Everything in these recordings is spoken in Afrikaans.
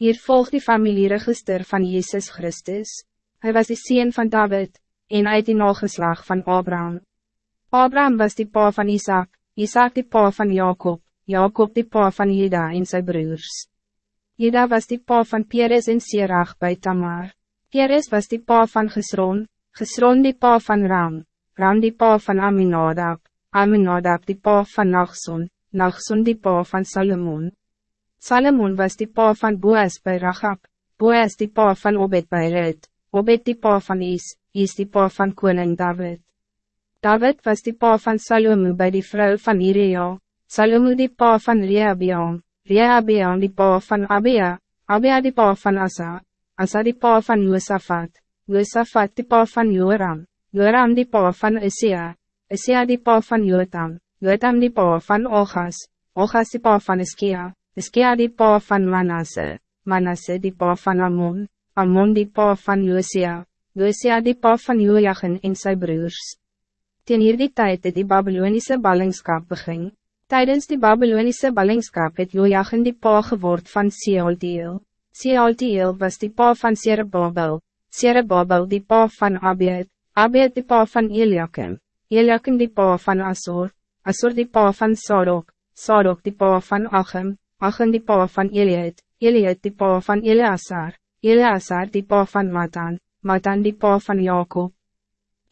Hier volgt die familieregister van Jezus Christus. Hij was de sien van David, en uit die nageslag van Abraham. Abraham was die pa van Isaac, Isaac die pa van Jacob, Jacob die pa van Juda en zijn broers. Juda was die pa van Peres en Sirach bij Tamar. Peres was die pa van Gesron, Gesron die pa van Ram, Ram die pa van Aminadab, Aminadab die pa van Nachson, Nachson die pa van Salomon. Salomon was die pa van Boas bij Rachab, Boas die pa van Obed bij Rut, Obed die pa van Is, Is die pa van koning David. David was die pa van Salomo bij die vrouw van Irea, Salomo die pa van Rehabeam, Rehabeam die pa van Abia, Abia die pa van Asa, Asa die pa van Josaphat, Josaphat die pa van Joram, Joram die pa van Isia, Isia die pa van Jotam, Jotam die pa van Ogas, Ogas die pa van Iskia, Iskia die pa van Manasse, Manasse die pa van Amon, Amon die pa van Josia, Josia die pa van Joachim en sy broers. Ten hierdie tyd het die Babylonische ballingskap begin. Tijdens die Babylonische ballingskap het Joachim die pa geword van Sealtiel. Sealtiel was die pa van Serebabel, Serebabel die pa van Abiet, Abiet die pa van Eliakim, Eliakim die pa van Asor, Asor die pa van Sadok, Sadok die pa van Achim, Achim die pa van Eliet, Eliet die pa van Eleazar, Eleazar die pa van Matan, Matan die pa van Jacob.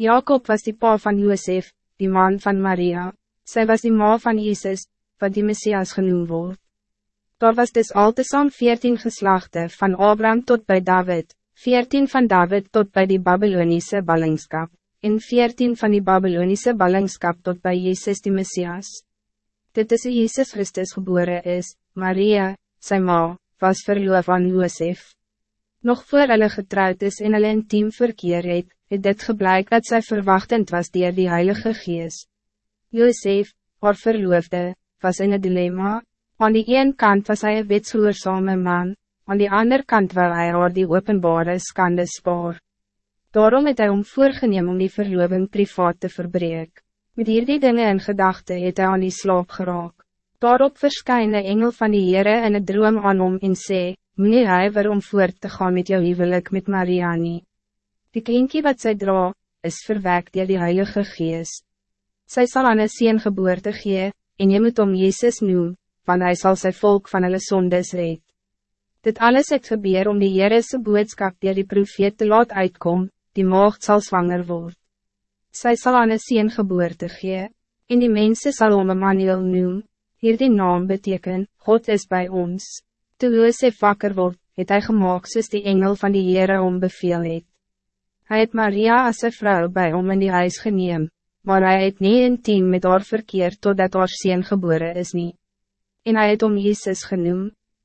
Jacob was die pa van Josef, die man van Maria, zij was die ma van Jezus, wat die Messias genoemd wordt. Daar was dus al te saam veertien geslachten van Abraham tot bij David, veertien van David tot bij die Babylonische ballingskap, en veertien van die Babylonische ballingskap tot bij Jezus die Messias. Dit is Jezus Christus geboren is, Maria, zijn ma, was verloof aan Josef. Nog voor hulle getrouwd is en hulle intiem verkeer het, het dit gebleik dat zij verwachtend was dier die Heilige Gees. Josef, haar verloofde, was in een dilemma. Aan die een kant was hij een wetsgehoorzame man, aan die andere kant wil hij haar die openbare skande spaar. Daarom het hij om voorgeneem om die verloving privaat te verbreken. Met hierdie dinge in gedachte het hij aan die slaap geraak. Daarop verskyn de engel van die Heere in een droom aan hom en sê, Meneer huiver om voort te gaan met jou huwelijk met Mariani. Die kindje wat zij dra, is verwekt door die Heilige Geest. Zij zal aan een sien geboorte gee, en je moet om Jezus noem, want hij zal zijn volk van hulle sondes red. Dit alles het gebeur om die Heerese boodskap die die profeet te laat uitkom, die maagd zal zwanger worden. Zij zal aan een sien geboorte gee, en die mensen zal om Emmanuel noem, hier die naam beteken, God is bij ons. Toe Josef wakker word, het hy gemaakt soos die engel van die Heere om beveel het. Hy het Maria as sy vrou bij om in die huis geneem, maar hij het nie intiem met haar verkeer totdat haar sien gebore is nie. En hij het om Jezus genoemd.